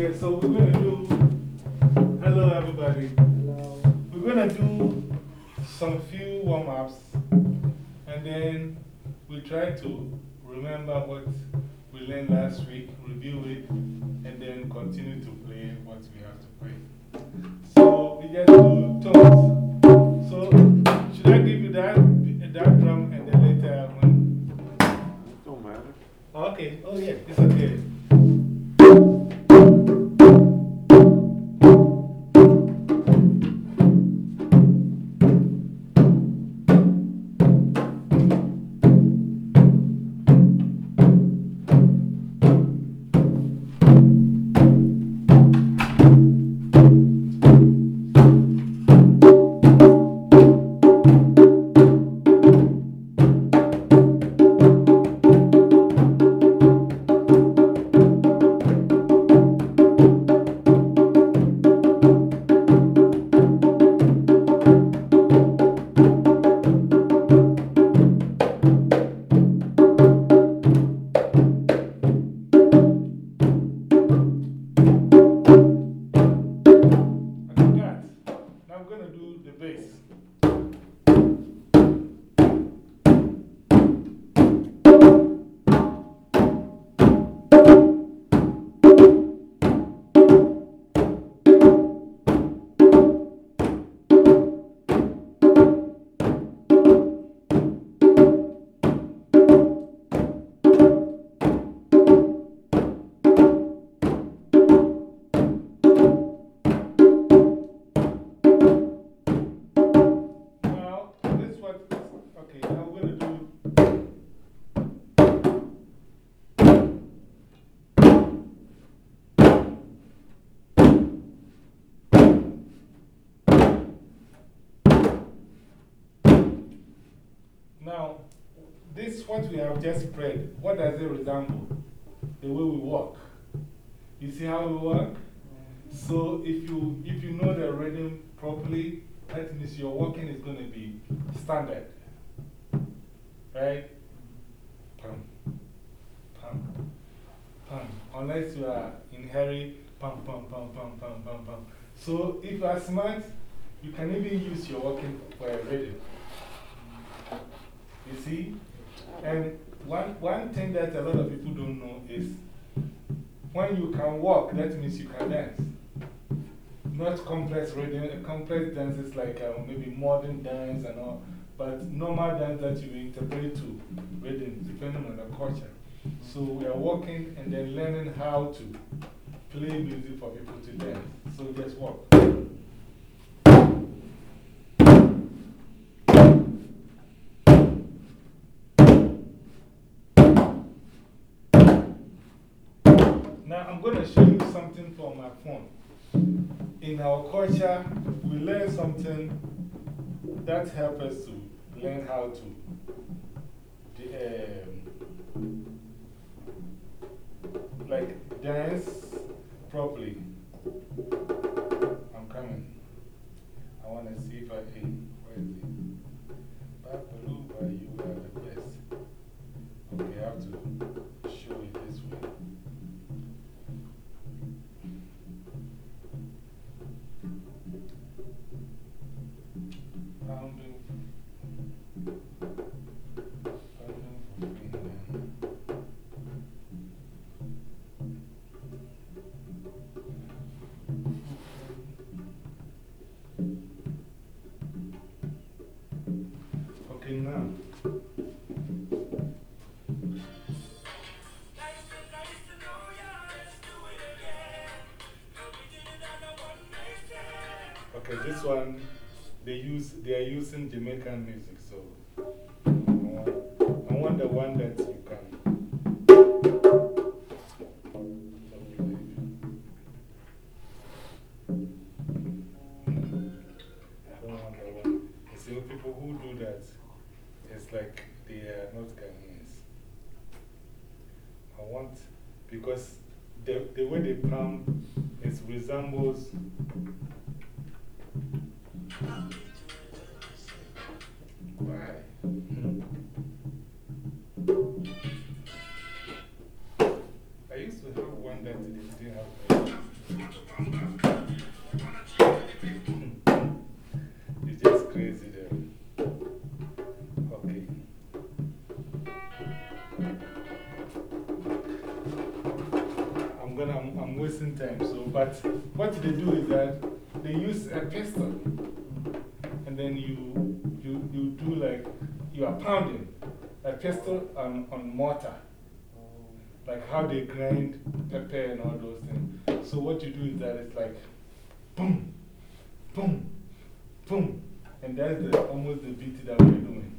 Okay, so we're going to do. Hello, everybody. Hello. We're going to do some few warm ups and then we try to remember what we learned last week, review it, and then continue to play what we have to play. So we just do tones. So, should I give you that, that drum and then later. Don't matter. Okay, oh yeah, it's okay. What we have just spread, what does it resemble? The way we walk. You see how we walk? So if you, if you know the rhythm properly, that means your walking is going to be standard. Right? Pum, pum, pum. Unless you are in hurry, pum, pum, pum, pum, pum, pum, pum. So if you are smart, you can even use your walking for a rhythm. You see? And one, one thing that a lot of people don't know is when you can walk, that means you can dance. Not complex rhythm, complex dances like uh, maybe modern dance and all, but normal dance that you interpret to rhythm depending on the culture. So we are walking and then learning how to play music for people to dance. So just walk. Now I'm going to show you something from my phone. In our culture, we learn something that helps us to learn how to um, like dance properly. This one, they, use, they are using Jamaican music, so I want, the one that you can. It's like they are not Ghanaians. I want, because the, the way they palm, it resembles. But what they do is that they use a pistol and then you, you, you do like, you are pounding a pistol on, on mortar. Like how they grind pepper and all those things. So, what you do is that it's like boom, boom, boom. And that's the, almost the beat that we're doing.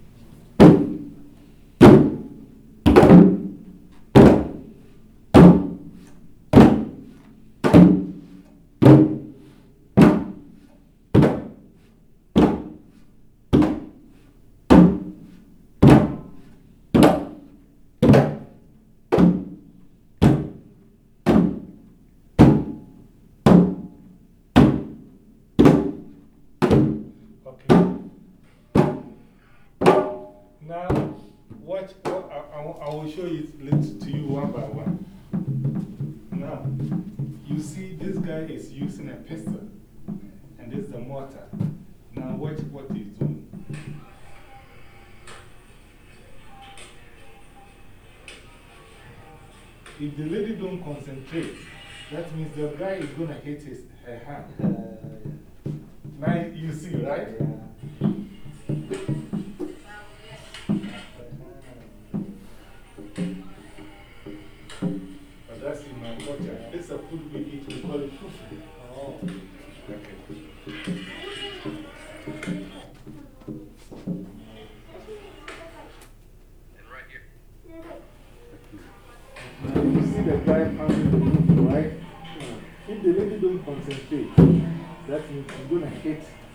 I, will show it to you one by one. Now, you see this guy is using a pistol, and this is the mortar. Now, watch what he's doing. If the lady don't concentrate, that means the guy is going to hit his, her hand. Uh, now, you see, right? But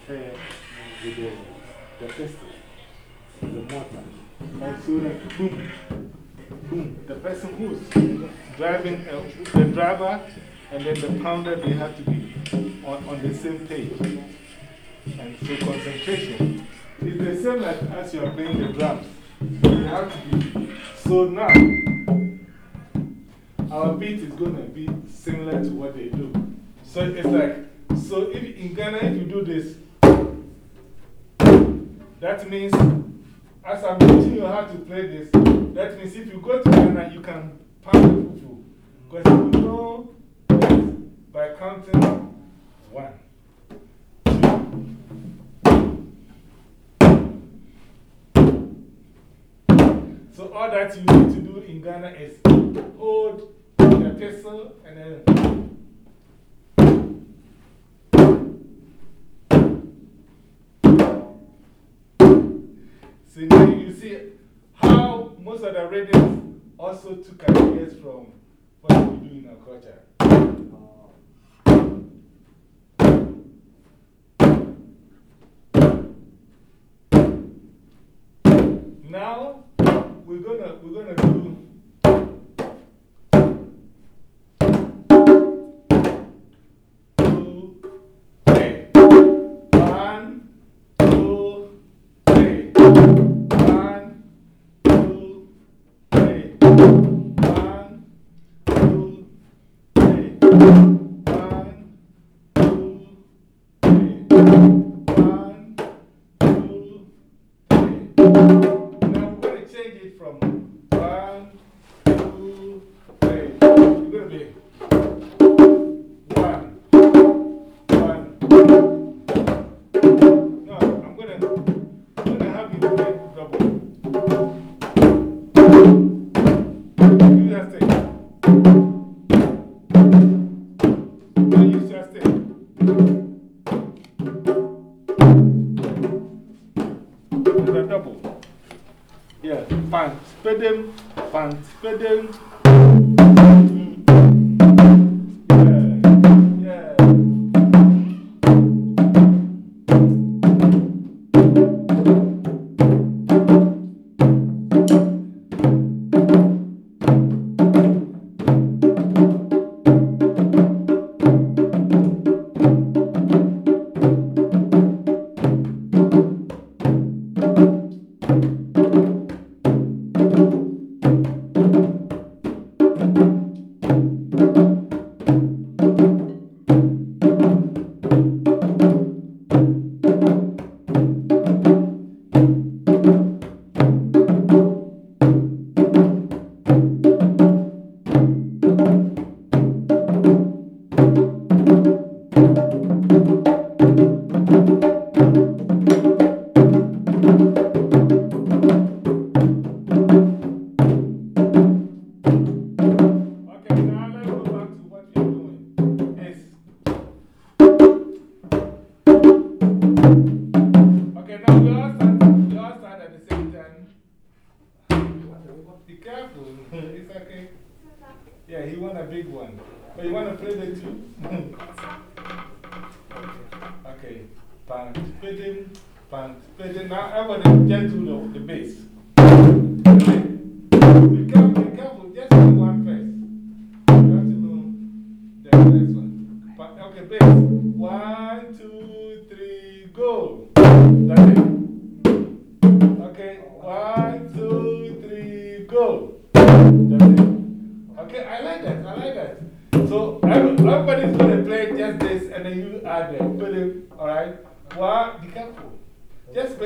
the? If the pistol, uh, the mortar. And so, like, boom, boom. The person who's driving, uh, the driver and then the pounder, they have to be on, on the same page. And so, concentration is the same like as you are playing the drums. You have to be. So, now, our beat is going to be similar to what they do. So, it's like, so if in Ghana, if you do this, that means as I'm teaching you how to play this, that means if you go to Ghana, you can pound the fufu. Because you know by counting one, two. So all that you need to do in Ghana is hold the pistol and then. See how most of the rhythms also took ideas from what we do in our culture. Now we're gonna, we're gonna do. It's But you want to play the two? okay. Pant, spitting, pant, spitting. Now, everybody just do the, the bass. Be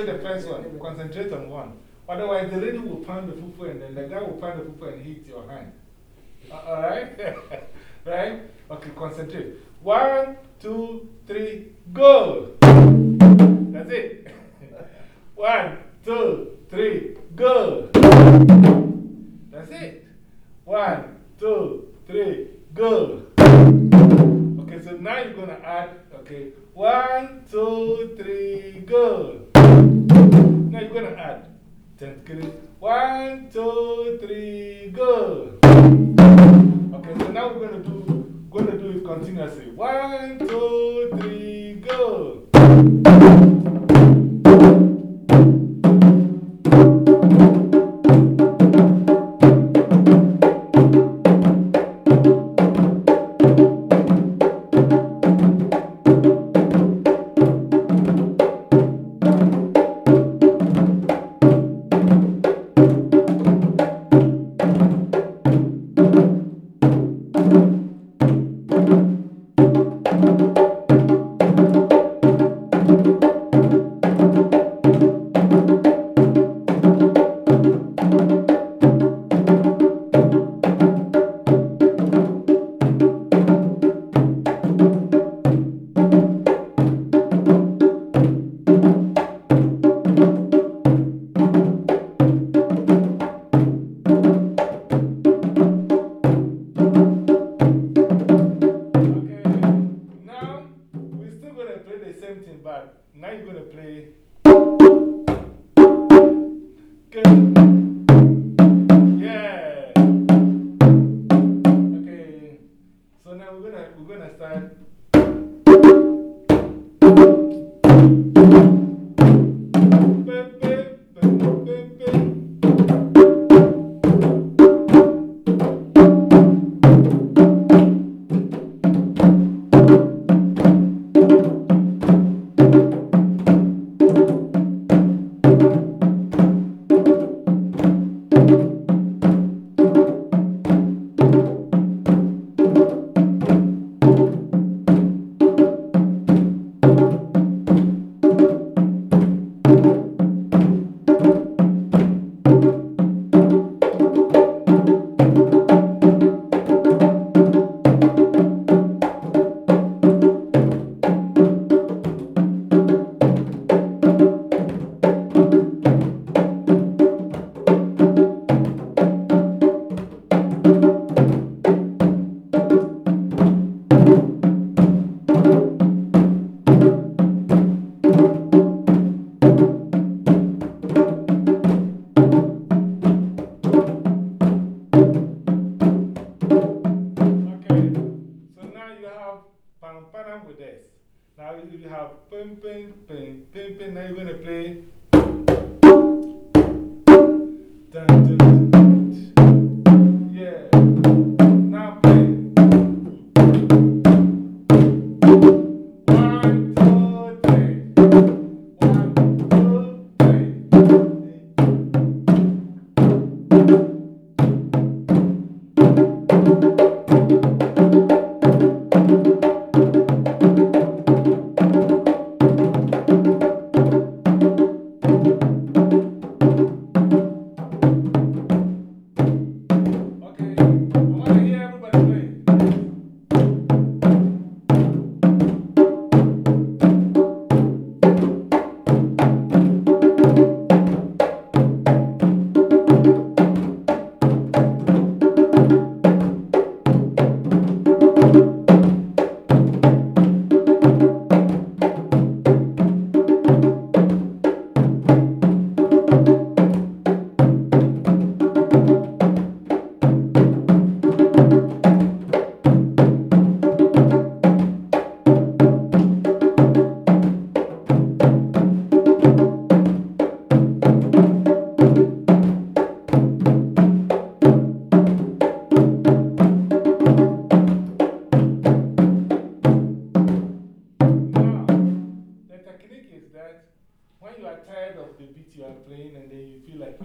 play the first one. Concentrate on one. Otherwise, the lady will pound the fufu and then the guy will pound the fufu and hit your hand. Uh, alright? right? Okay, concentrate. One, two, three, go. That's it. One, two, three, go. That's it. One, two, three, go. Okay, so now you're going to add, okay, one, two, three, go. Now you're going to add. One, two, three, go. Okay, so now we're going to do, going to do it continuously. One, two, three, go.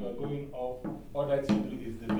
we're going off, all that simply do is the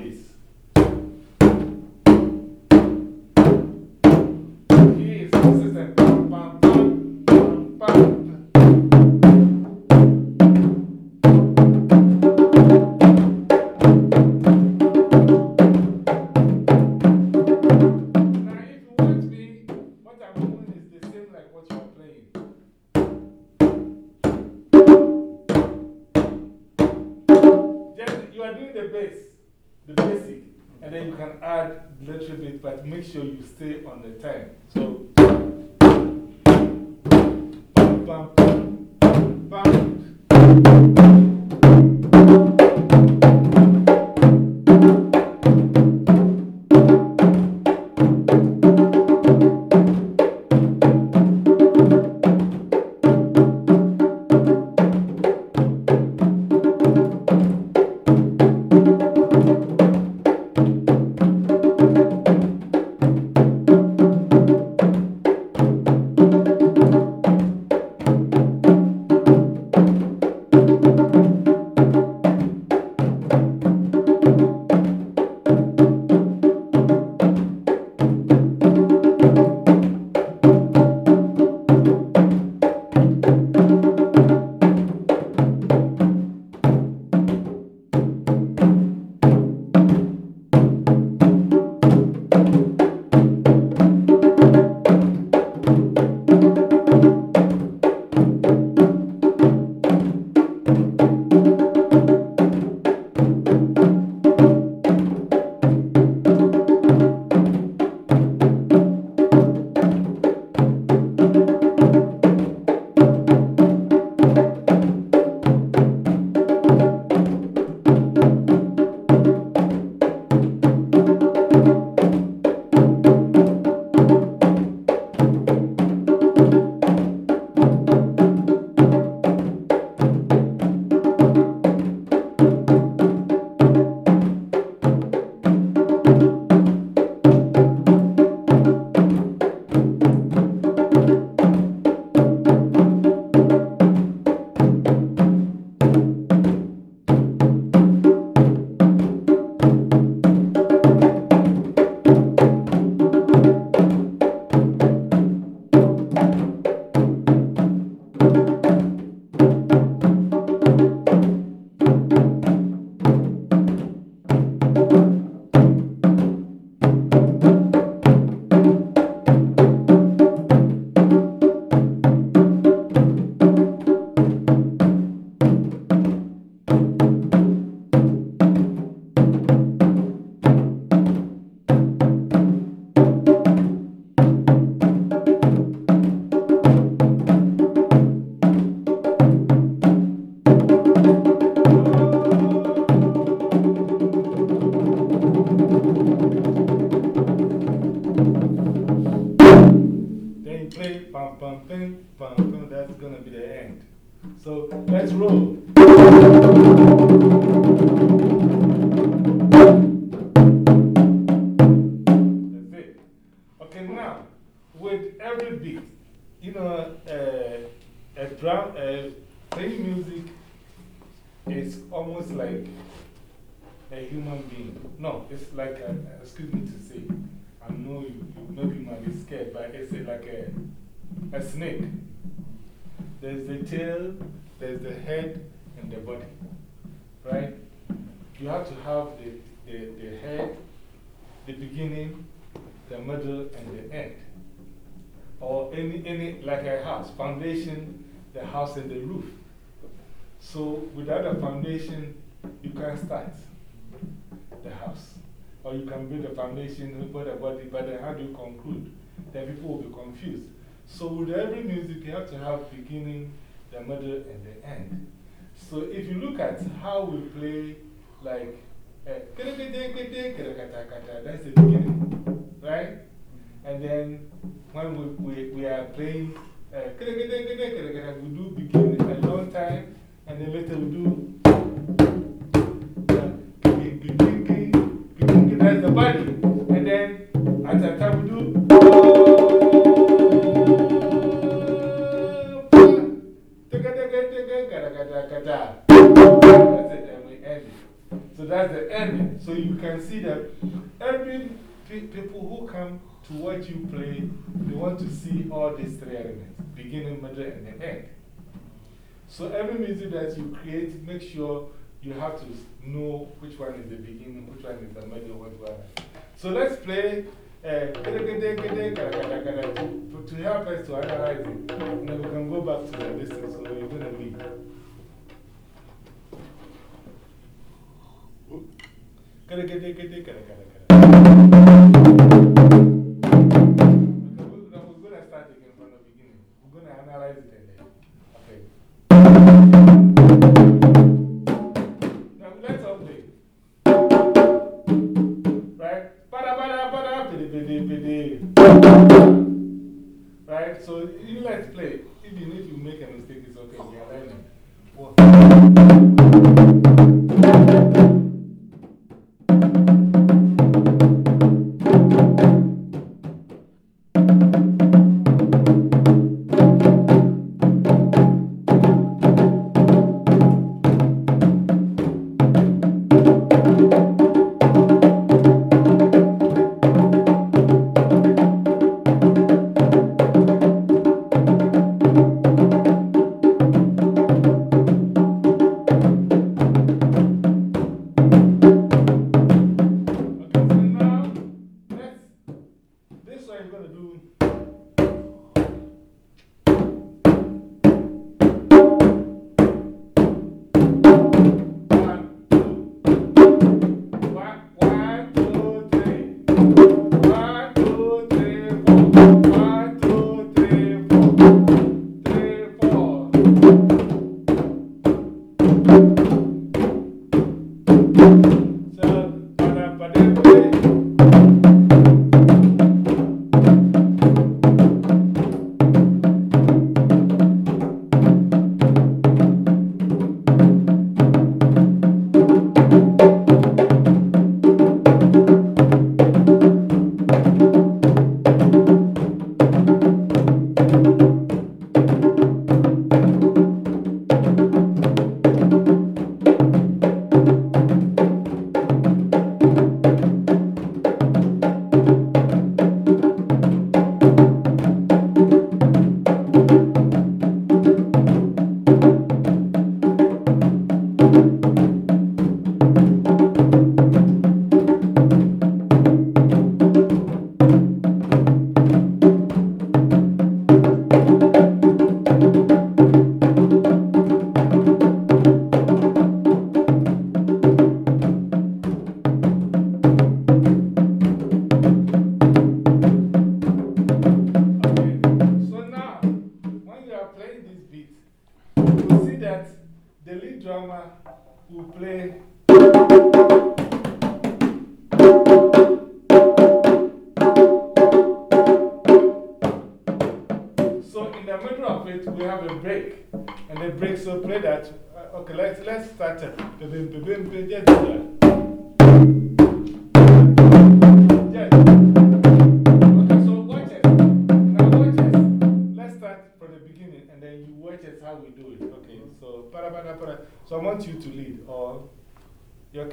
Okay, now, with every beat, you know, uh, a drum, uh, playing music is almost like a human being. No, it's like, a, excuse me to say, I know you, you maybe might be scared, but it's like a, a snake. There's the tail, there's the head, and the body. Right? You have to have the, the, the head, the beginning, the middle, and the end. Or any, any, like a house, foundation, the house, and the roof. So without a foundation, you can't start the house. Or you can build a foundation, put a body, but then how do you conclude? Then people will be confused. So with every music, you have to have beginning, the middle, and the end. So if you look at how we play, like, uh, that's the beginning, right? And then when we, we, we are playing, uh, we do begin a long time, and then later we do. That's the body. And then at the time we do. That's it, and we end it. So that's the ending. So you can see that every people who come to watch you play, they want to see all these three elements beginning, middle, and the end. So every music that you create, make sure you have to know which one is the beginning, which one is the middle, which one. So let's play uh, to, help us to analyze it. And then we can go back to the listen. So you're going to leave. Get it, get it, get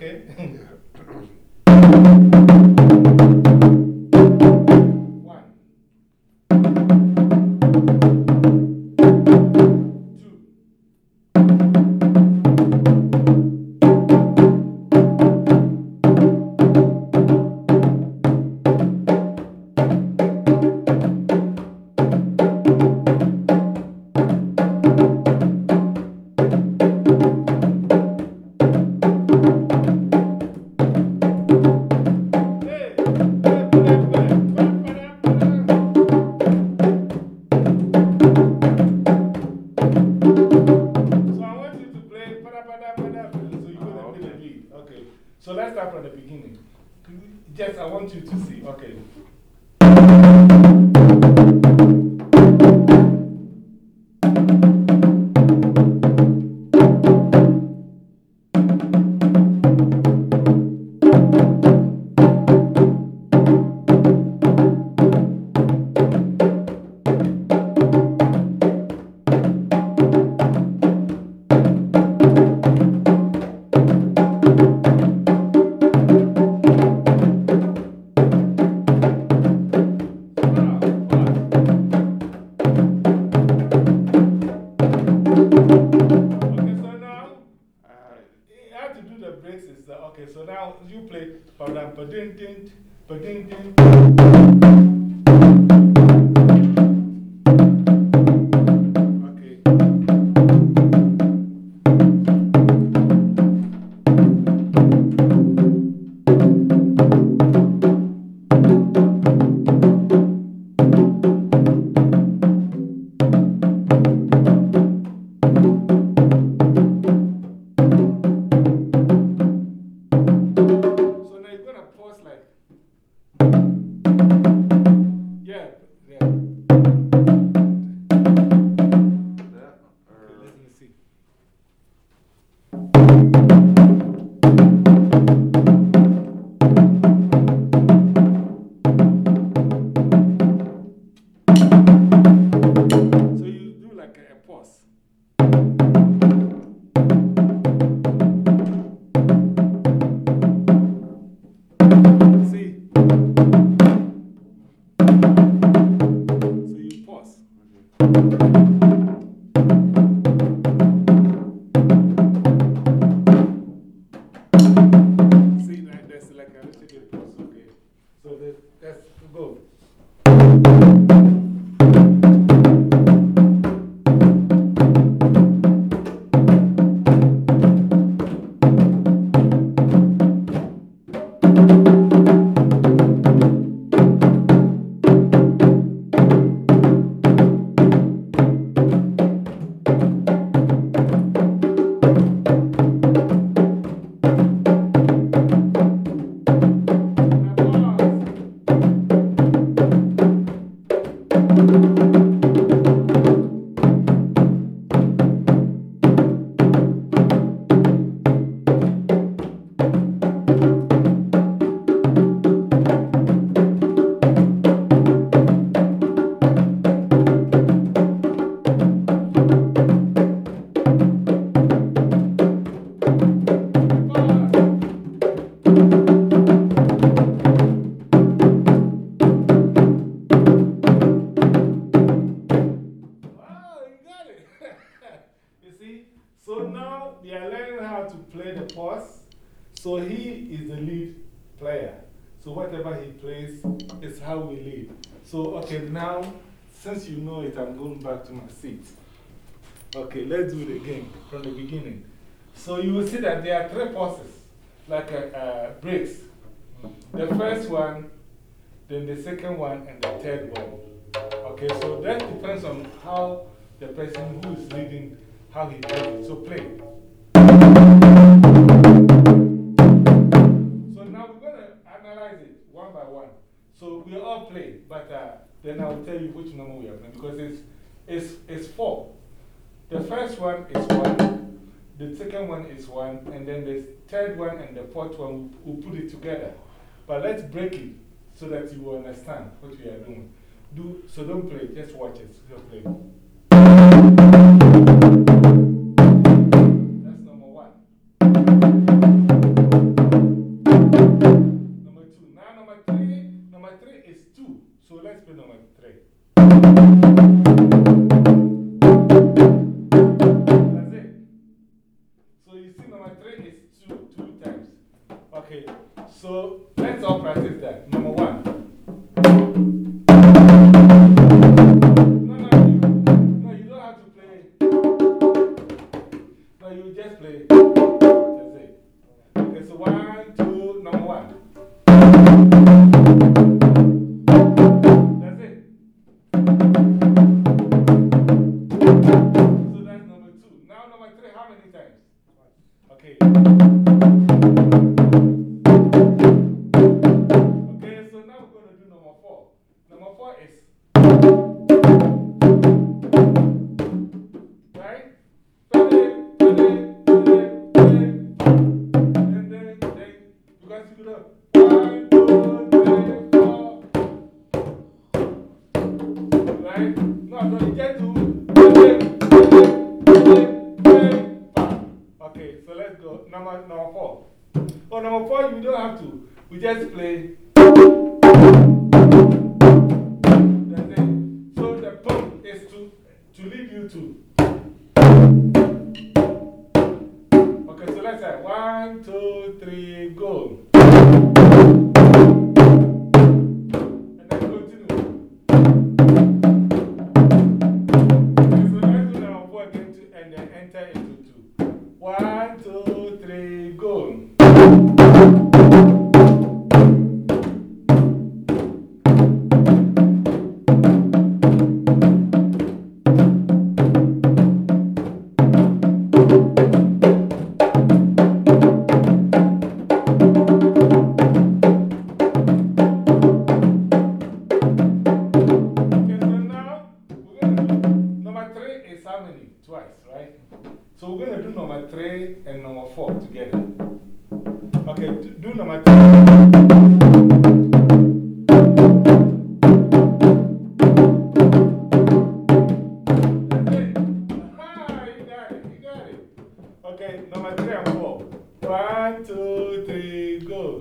okay? So, okay, now, since you know it, I'm going back to my seat. Okay, let's do it again from the beginning. So you will see that there are three pauses, like a, uh, breaks. The first one, then the second one, and the third one. Okay, so that depends on how the person who is leading, how he does it. So play. So we all play, but uh, then I'll tell you which number we are playing because it's, it's, it's four. The first one is one, the second one is one, and then the third one and the fourth one, we'll put it together. But let's break it so that you will understand what we are doing. Do, so don't play, just watch it. So play. That's number one. Okay, number three and four. One, two, three, go.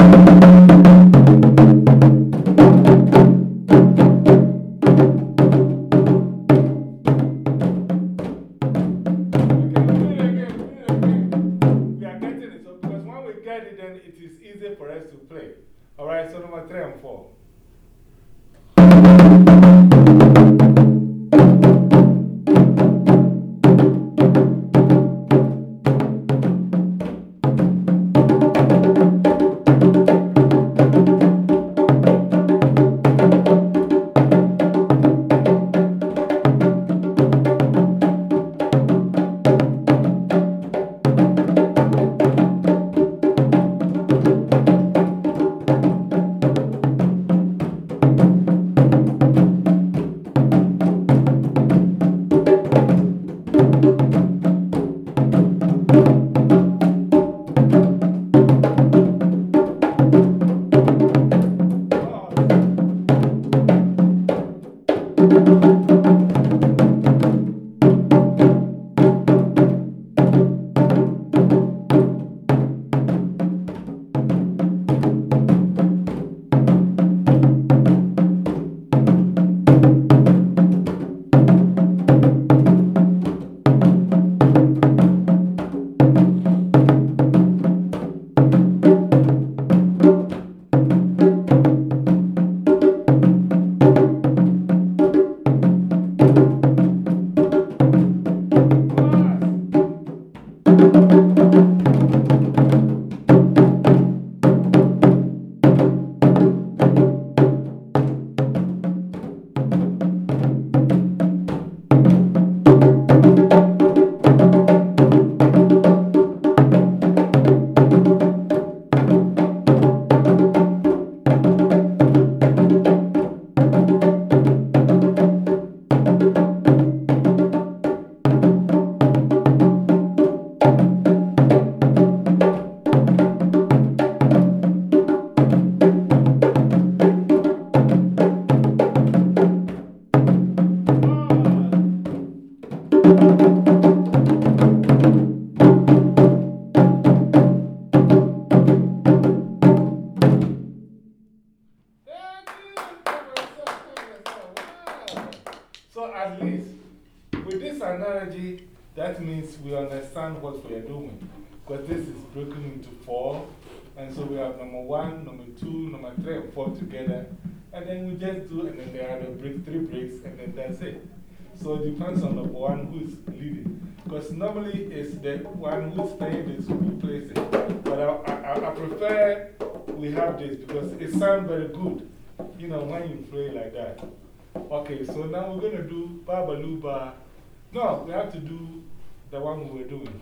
Number one, number two, number three, and four together. And then we just do, and then there are the break, three breaks, and then that's it. So it depends on the one who is leading. Because normally it's the one who's playing this who plays it. But I, I, I prefer we have this because it sounds very good, you know, when you play like that. Okay, so now we're going to do Babaluba. No, we have to do the one we were doing.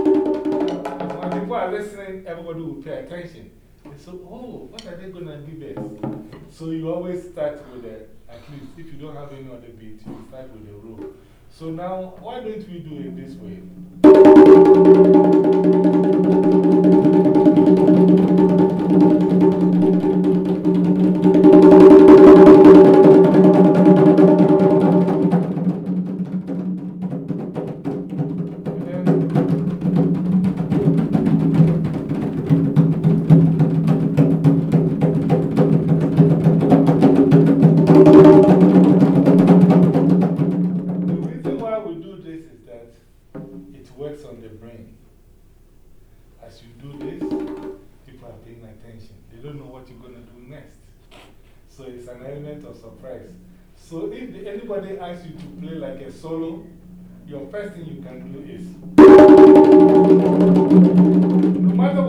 So, oh, what are they going to give us? So you always start with a, at least if you don't have any other beat, you start with a row. So now, why don't we do it this way?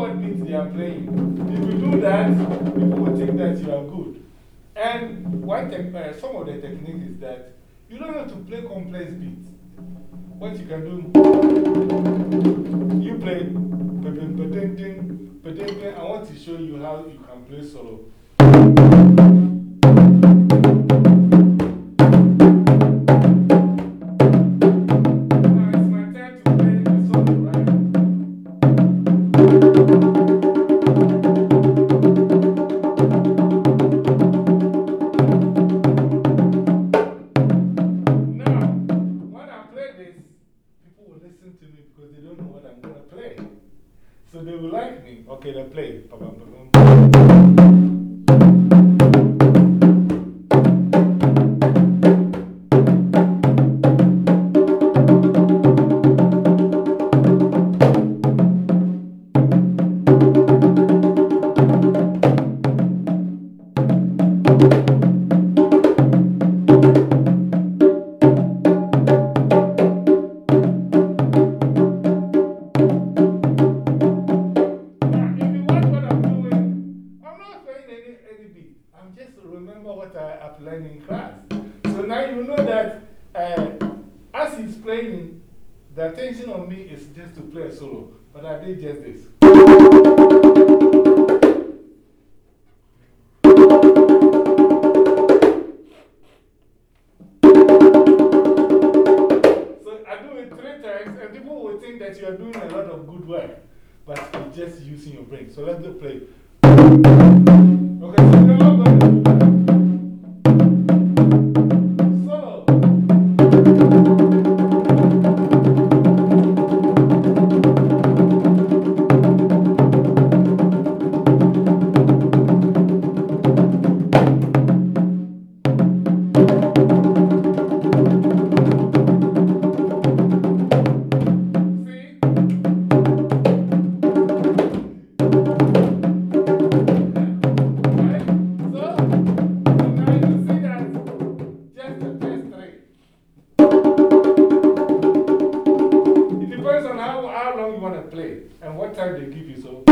What beats they are playing, if you do that, people will think that you are good. And uh, some of the technique is that you don't have to play complex beats. What you can do, you play, I want to show you how you can play solo. And what time they give you? So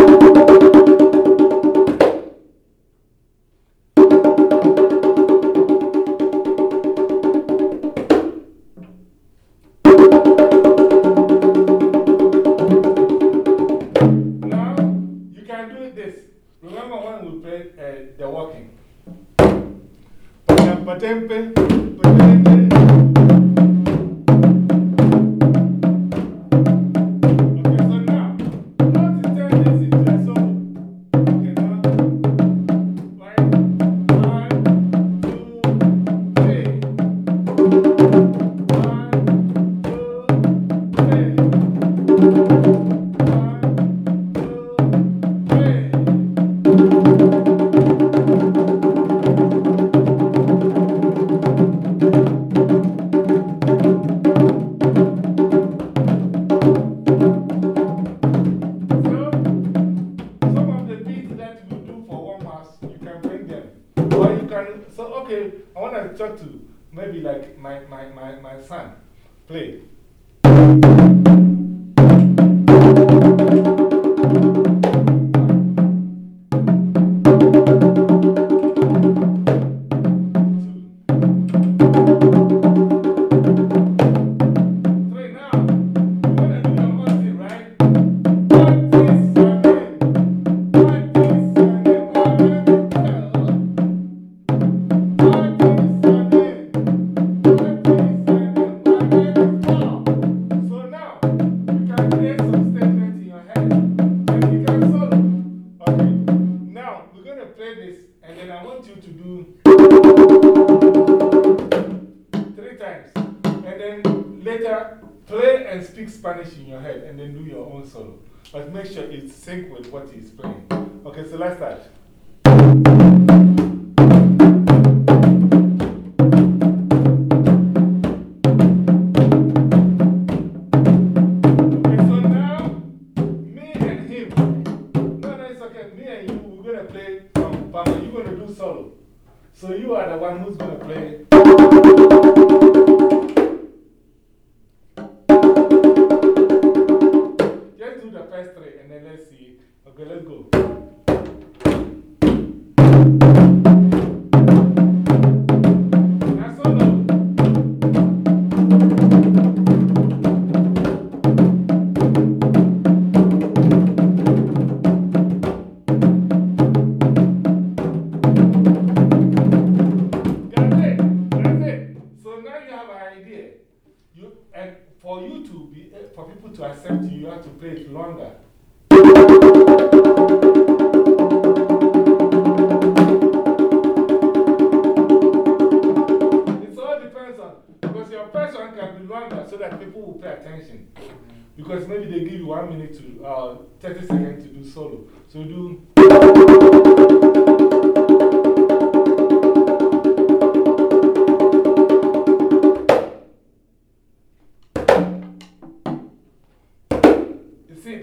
own solo. But make sure it's sync with what he's playing. Okay, so let's start.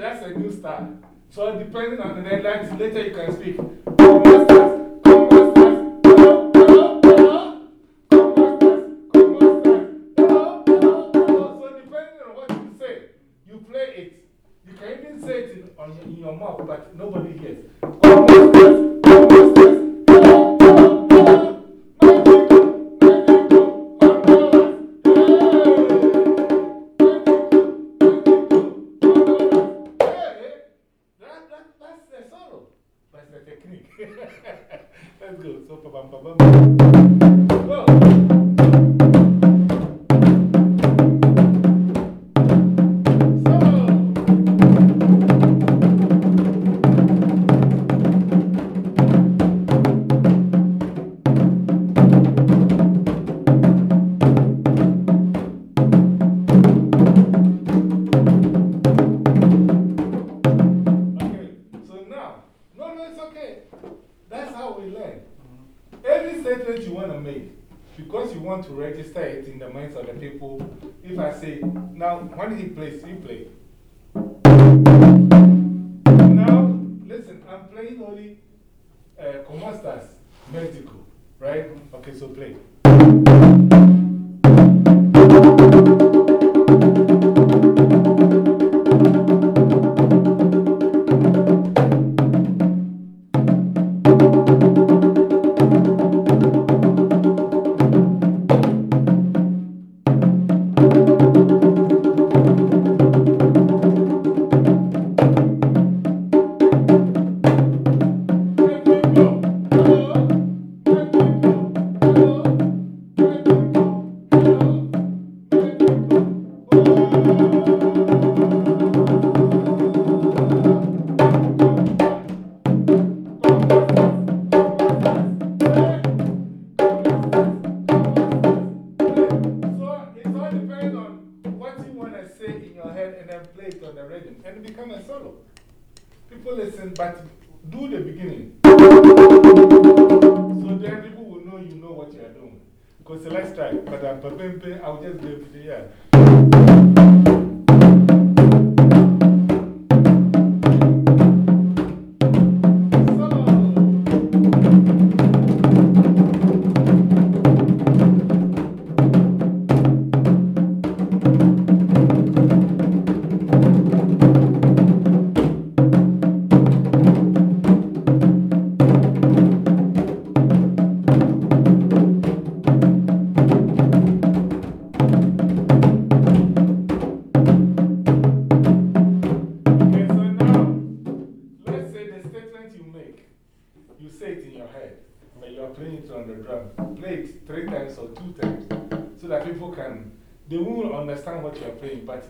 that's a new style. So depending on the deadlines, later you can speak.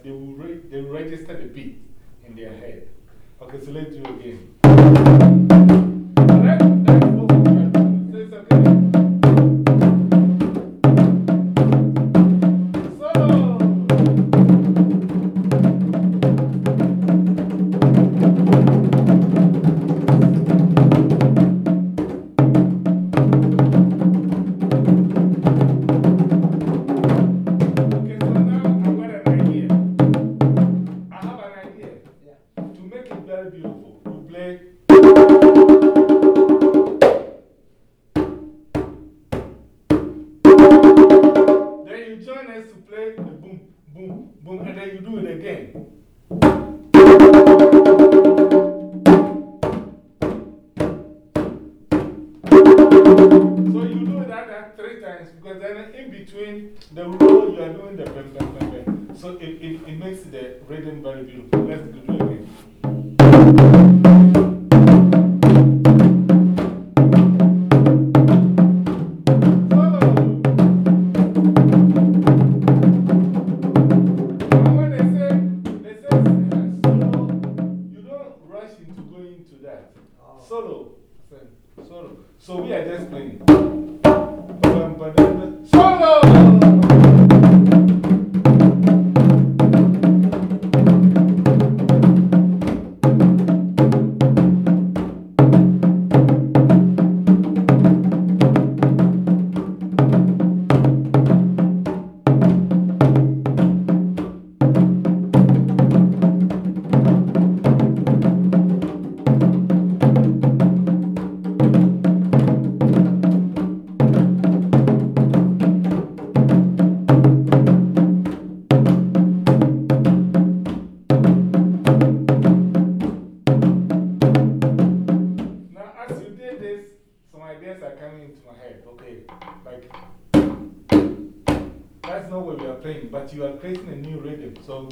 they will, re they register the beat in their head. Okay, so let's do it again. That's not what we are playing, but you are creating a new rhythm. So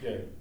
Good.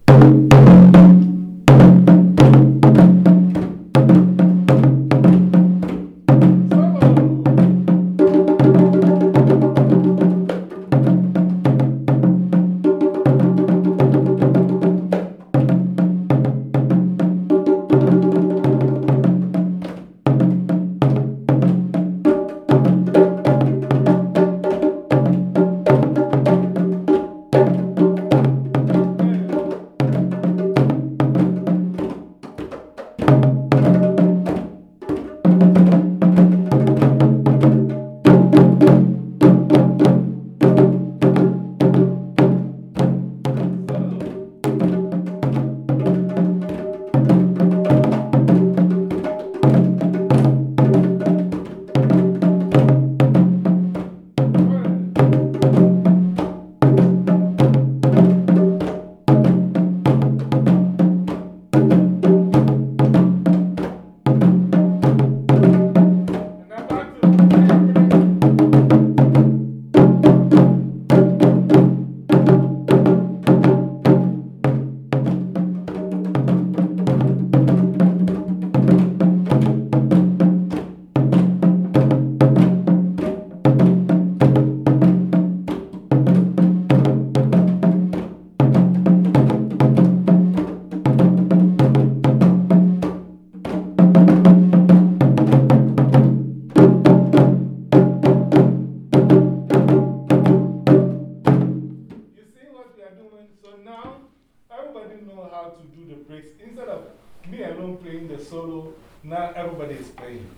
Now everybody is playing.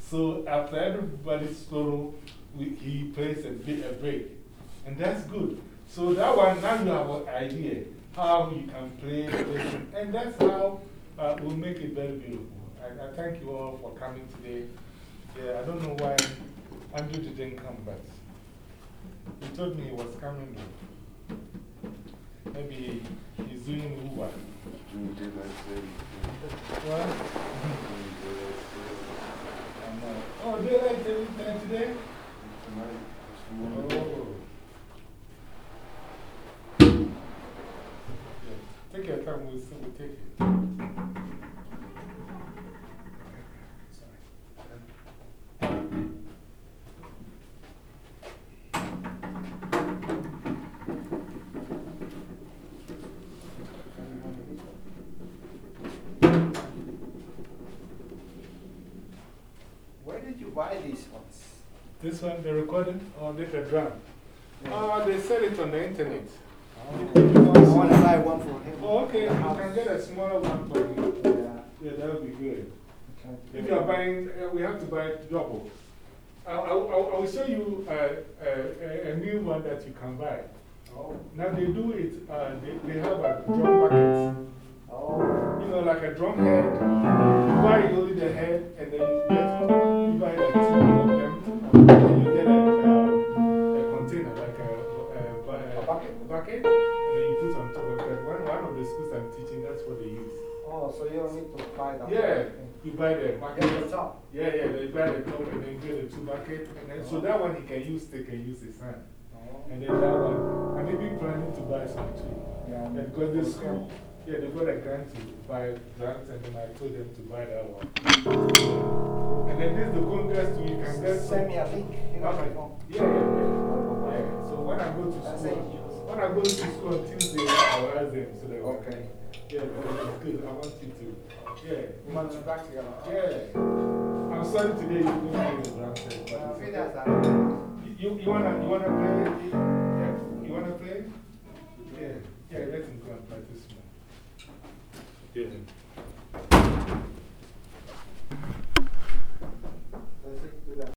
So after everybody's solo, we, he plays a, bit, a break. And that's good. So that one, now you have an idea how you can play. And that's how uh, we'll make it very beautiful. I, I, thank you all for coming today. Yeah, I don't know why Andrew didn't come, but he told me he was coming. Maybe he's doing Uber. During daylight savings. What? During daylight savings. I know. Oh, daylight saving time today? Tonight, it's tomorrow. Oh. Yeah, Take your time, we'll see, we'll take it. Sorry. Where did you buy these ones? This one, the recording, or the the drum? Oh, they sell it on the internet. I want to buy one for him. Oh, okay, you can get a smaller one for me. Yeah. Yeah, that would be good. Okay. If you are buying, uh, we have to buy double. I, I, I I will show you uh, uh, a, a new one that you can buy. Oh. Now they do it, uh, they, they have a drum bucket. Oh. You know, like a drum head. You buy only the head and then you bucket? bucket. And then you put on top of that. One, one of the schools I'm teaching, that's what they use. Oh, so you don't need to buy that. Yeah, you buy the bucket. Get the top. Yeah, yeah, they buy the top and then get the two buckets. And then, so uh-huh. that one he can use, they can use his hand. Oh. And then that one, I'm maybe planning to buy some too. Yeah. Yeah, because the school, yeah, they got a grant to buy drums, and then I told them to buy that one. And then this is the congress too, you can get. Send me a link. You got. Yeah, yeah, yeah. yeah. So when I go to school. When I go to school on Tuesday, I'll ask them. So that okay. Yeah, that's good. I want you to. Yeah. Woman, you back together. Yeah. I'm sorry today you didn't have your bracket. But uh, okay. you, you, wanna, you wanna play? Yeah. You wanna play? Yeah. Yeah, let him go and practice more. Yeah.